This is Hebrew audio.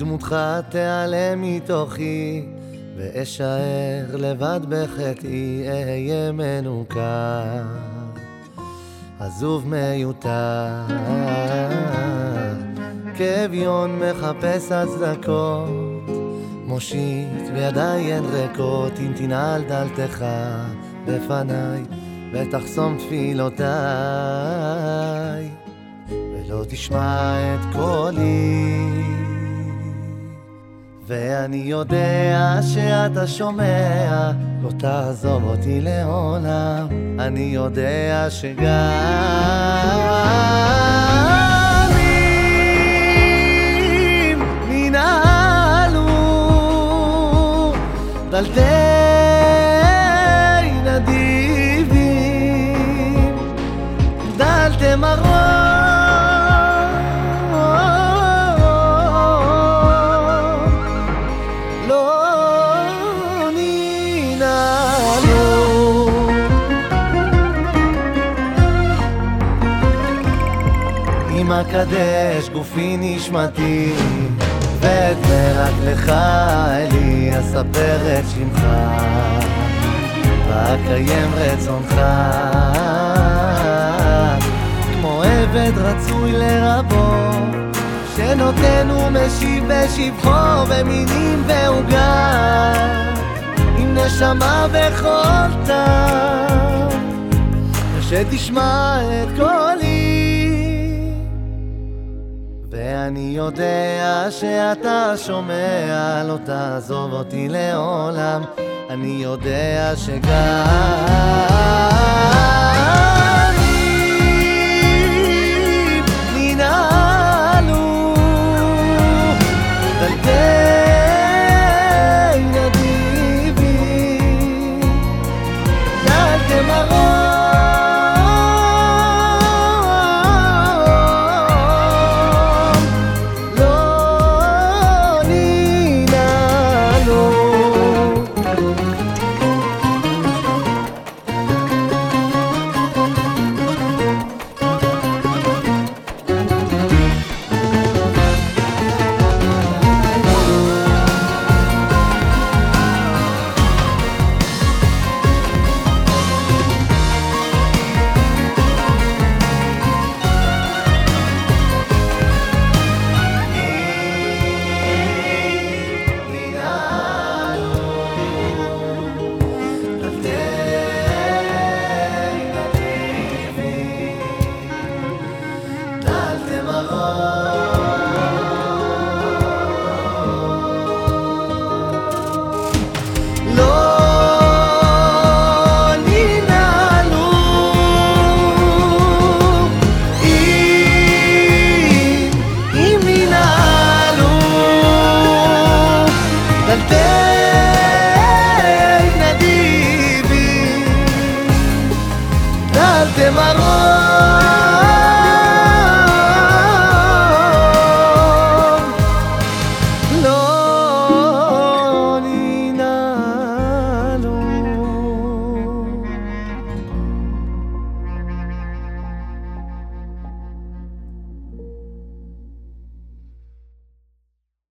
דמותך תיעלם מתוכי, ואשאר לבד בחטאי, אהיה מנוכר, עזוב מיותר. כאביון מחפש הצדקות, מושיט בידיי הן ריקות, אם תנעל דלתך בפניי, ותחסום תפילותיי. ולא תשמע את קולי ואני יודע שאתה שומע לא תעזוב אותי לעולם אני יודע שגם אם ננעלו דלתי נדיבים דלתי מרור אם אקדש גופי נשמתי ואת מרגלך אלי אספר את שמך. ואקיים רצונך. כמו עבד רצוי לרבו שנותן ומשיב בשבחו במינים ועוגה עם נשמה וכל טעם. ושתשמע את קולי ואני יודע שאתה שומע, לא תעזוב אותי לעולם. אני יודע שגם... אל תמרות